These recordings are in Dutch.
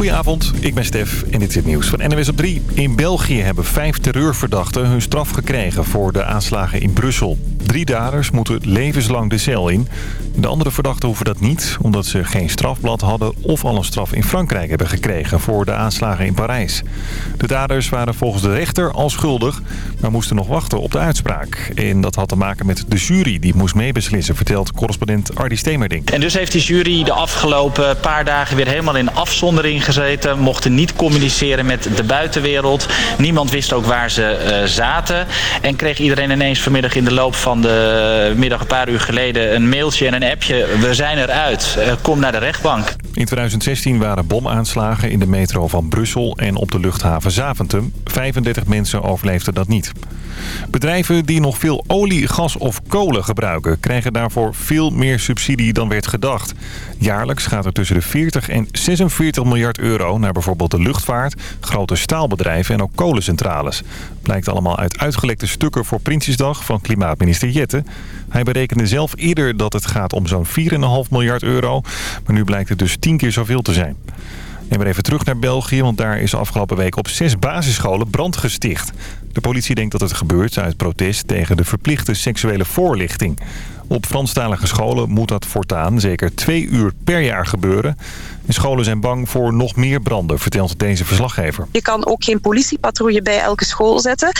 Goedenavond, ik ben Stef en dit is het nieuws van NWS op 3. In België hebben vijf terreurverdachten hun straf gekregen voor de aanslagen in Brussel. Drie daders moeten levenslang de cel in. De andere verdachten hoeven dat niet, omdat ze geen strafblad hadden... of al een straf in Frankrijk hebben gekregen voor de aanslagen in Parijs. De daders waren volgens de rechter al schuldig, maar moesten nog wachten op de uitspraak. En dat had te maken met de jury die moest meebeslissen, vertelt correspondent Ardi Stemerding. En dus heeft die jury de afgelopen paar dagen weer helemaal in afzondering gezeten. Mochten niet communiceren met de buitenwereld. Niemand wist ook waar ze uh, zaten. En kreeg iedereen ineens vanmiddag in de loop van de middag een paar uur geleden een mailtje en een appje. We zijn eruit. Uh, kom naar de rechtbank. In 2016 waren bomaanslagen in de metro van Brussel en op de luchthaven Zaventem. 35 mensen overleefden dat niet. Bedrijven die nog veel olie, gas of kolen gebruiken... krijgen daarvoor veel meer subsidie dan werd gedacht. Jaarlijks gaat er tussen de 40 en 46 miljard euro... naar bijvoorbeeld de luchtvaart, grote staalbedrijven en ook kolencentrales. Blijkt allemaal uit uitgelekte stukken voor Prinsjesdag van klimaatminister Jette. Hij berekende zelf eerder dat het gaat om zo'n 4,5 miljard euro. Maar nu blijkt het dus 10 keer zoveel te zijn. En weer even terug naar België, want daar is afgelopen week op zes basisscholen brand gesticht. De politie denkt dat het gebeurt uit protest tegen de verplichte seksuele voorlichting. Op Franstalige scholen moet dat voortaan zeker twee uur per jaar gebeuren. En scholen zijn bang voor nog meer branden, vertelt deze verslaggever. Je kan ook geen politiepatrouille bij elke school zetten.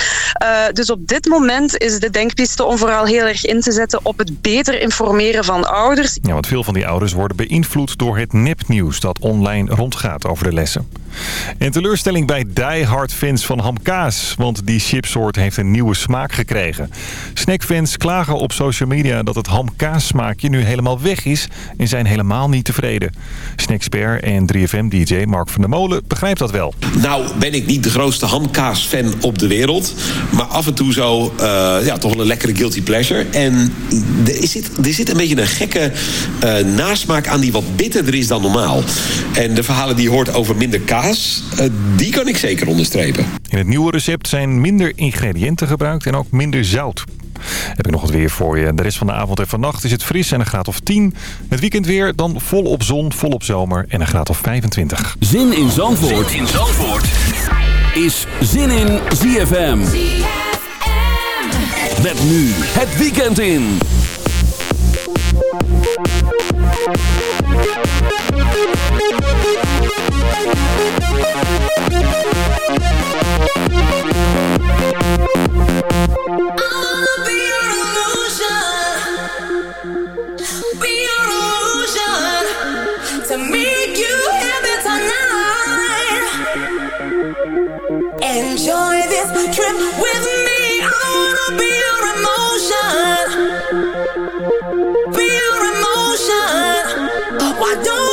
Uh, dus op dit moment is de denkpiste om vooral heel erg in te zetten op het beter informeren van ouders. Ja, want veel van die ouders worden beïnvloed door het nepnieuws dat online rondgaat over de lessen. En teleurstelling bij diehard fans van hamkaas, want die chipsoort heeft een nieuwe smaak gekregen. Snackfans klagen op social media dat het hamkaas smaakje nu helemaal weg is en zijn helemaal niet tevreden. En 3FM-dj Mark van der Molen begrijpt dat wel. Nou ben ik niet de grootste hamkaas-fan op de wereld, maar af en toe zo uh, ja, toch wel een lekkere guilty pleasure. En er zit, er zit een beetje een gekke uh, nasmaak aan die wat bitterder is dan normaal. En de verhalen die je hoort over minder kaas, uh, die kan ik zeker onderstrepen. In het nieuwe recept zijn minder ingrediënten gebruikt en ook minder zout. Heb ik nog wat weer voor je. De rest van de avond en vannacht is het fris en een graad of 10. Het weekend weer dan volop zon, volop zomer en een graad of 25. Zin in Zandvoort, zin in Zandvoort. is Zin in ZFM. ZFM. Met nu het weekend in. Enjoy this trip with me. I wanna be your emotion. Be your emotion. Why don't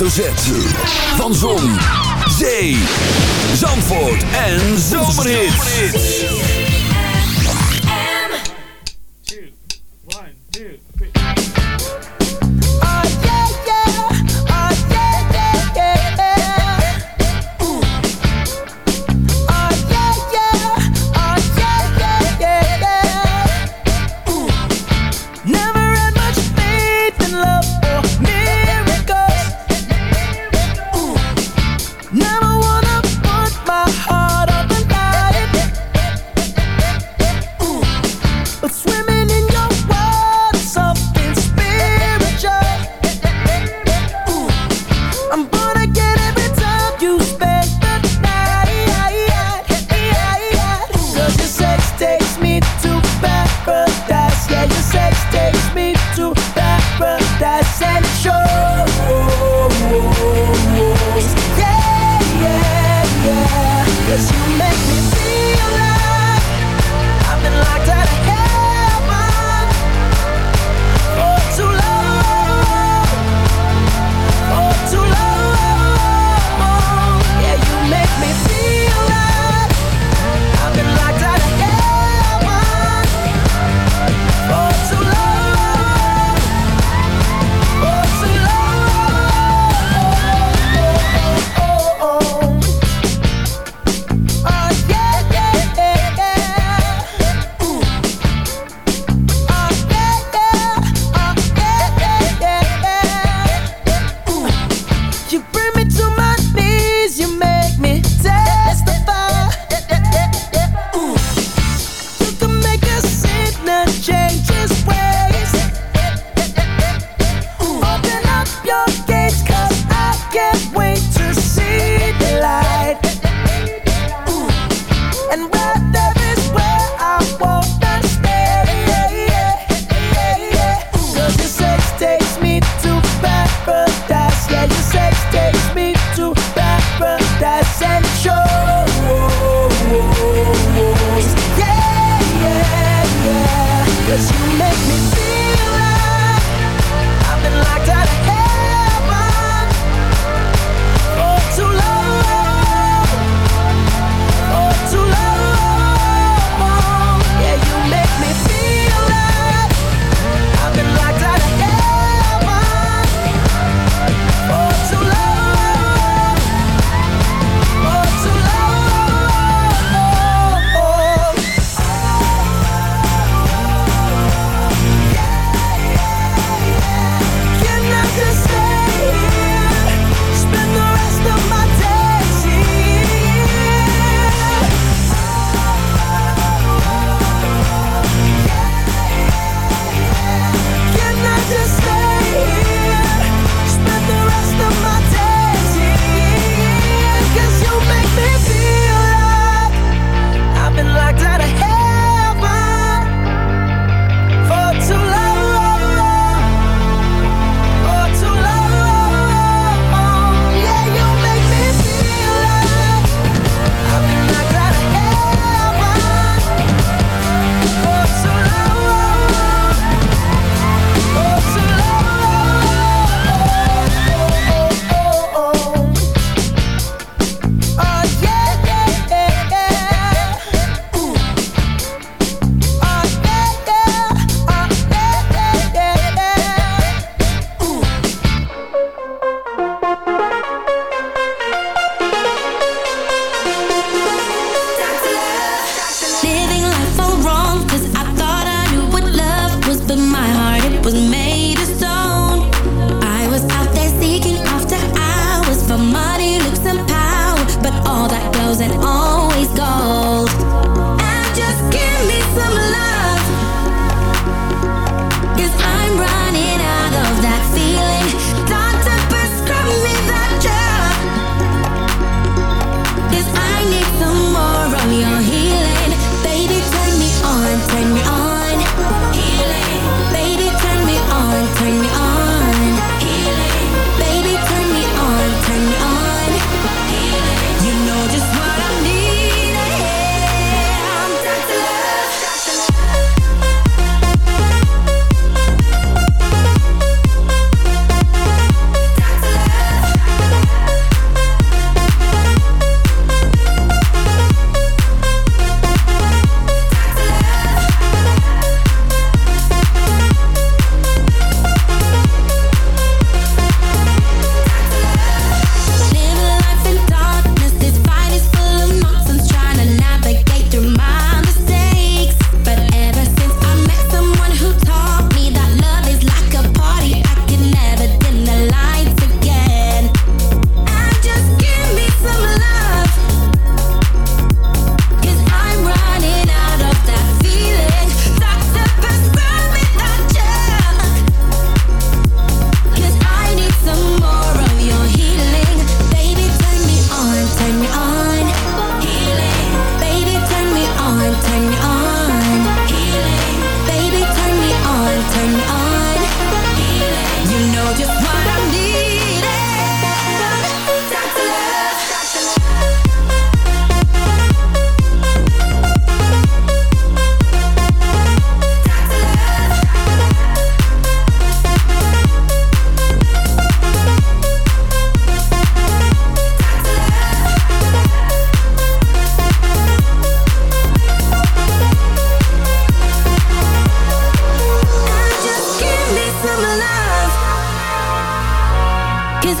Z. Van Zon, Zee, Zandvoort en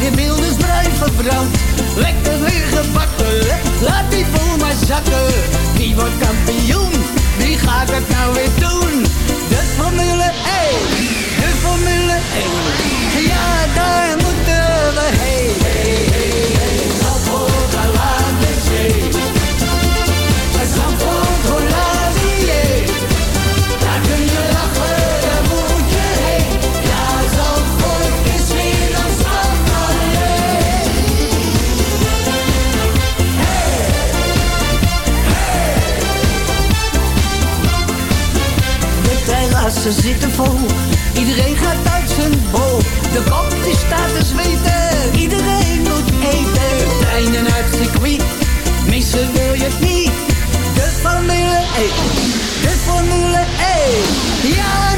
door die wildersbrui verbrand. Lekker gebakken, laat die boel maar zakken. Wie wordt kampioen? Wie gaat het nou weer doen? De Formule 1, de Formule 1. Ja, daar moeten we heen. ze zitten vol. Iedereen gaat uit zijn bol. De kop die staat te zweten. Iedereen moet eten. De treinen uit het circuit. Missen wil je niet. De Formule E. De Formule 1. Ja,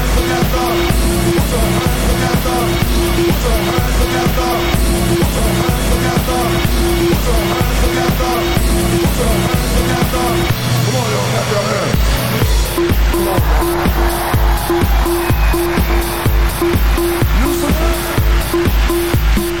Loosen up.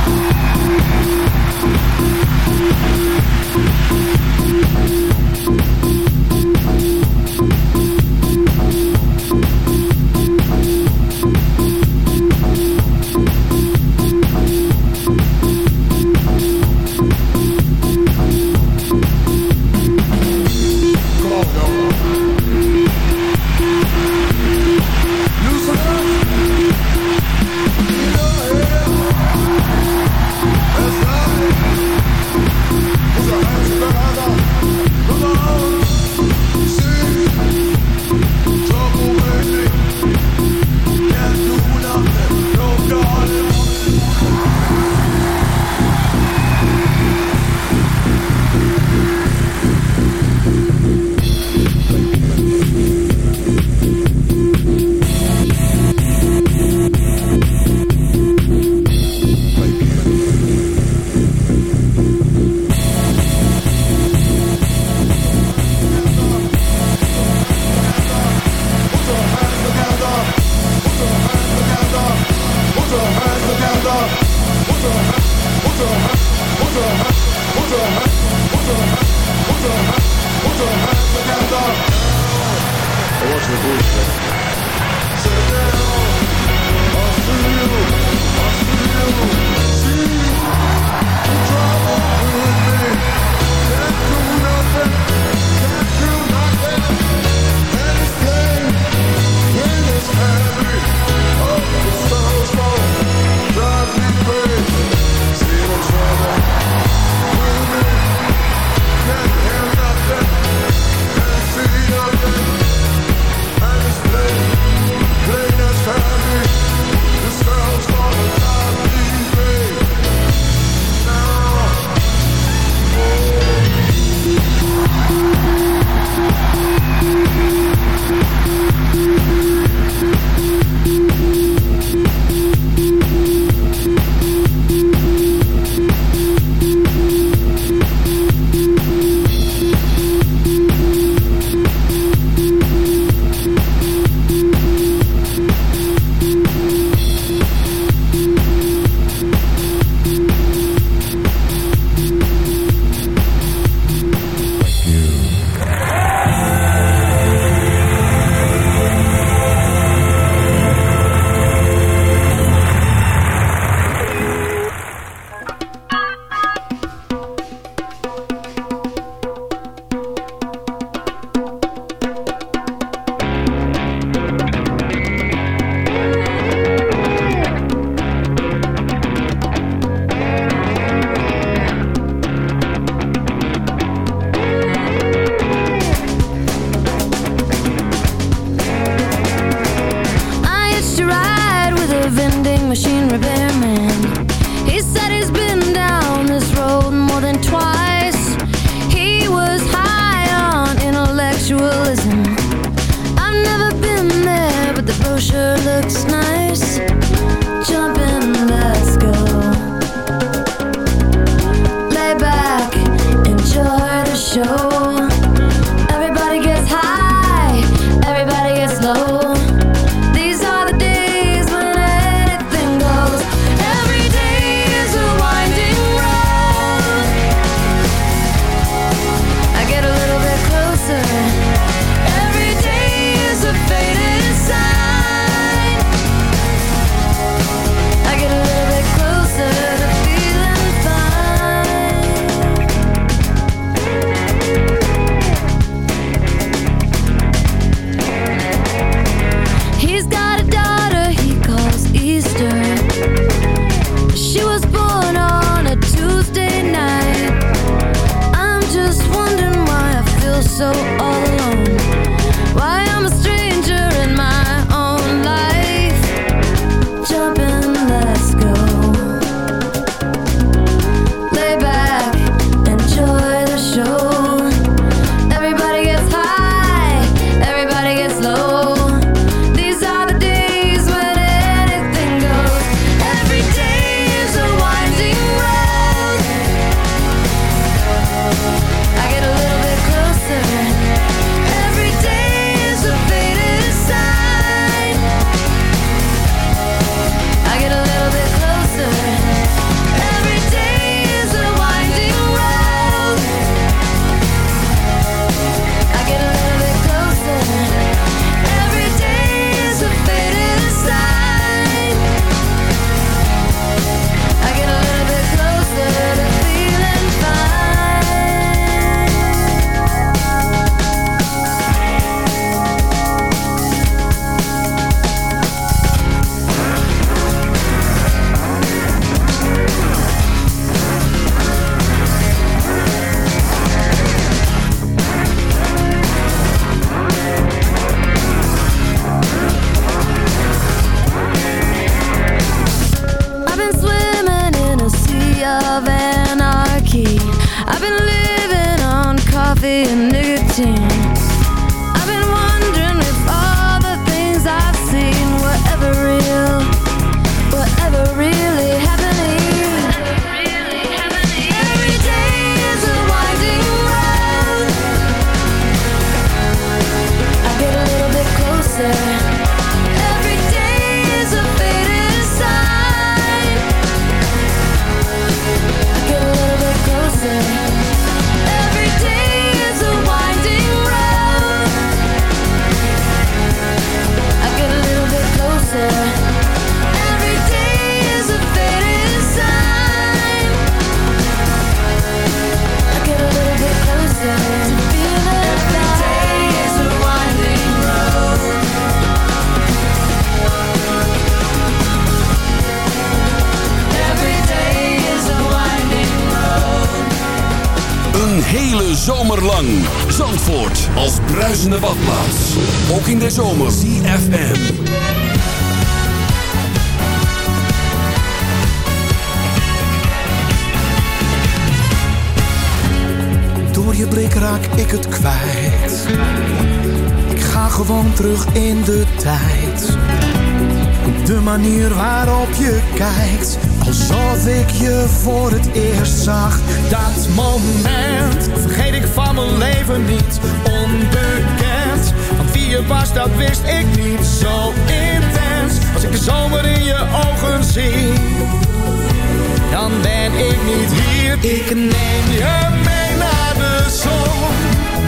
Dan ben ik niet hier. Ik neem je mee naar de zon.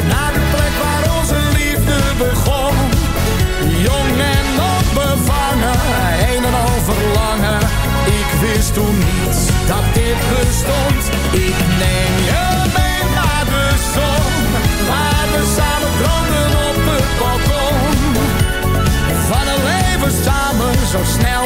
Naar de plek waar onze liefde begon. Jong en onbevangen, een en al verlangen. Ik wist toen niet dat dit bestond. Ik neem je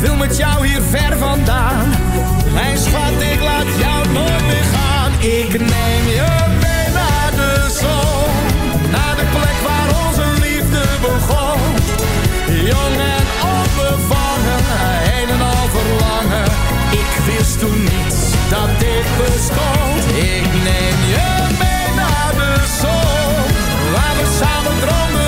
wil met jou hier ver vandaan. Mijn schat, ik laat jou nooit meer gaan. Ik neem je mee naar de zon. Naar de plek waar onze liefde begon. Jong en onbevangen, een en al verlangen. Ik wist toen niet dat dit bestond. Ik neem je mee naar de zon. Waar we samen droomden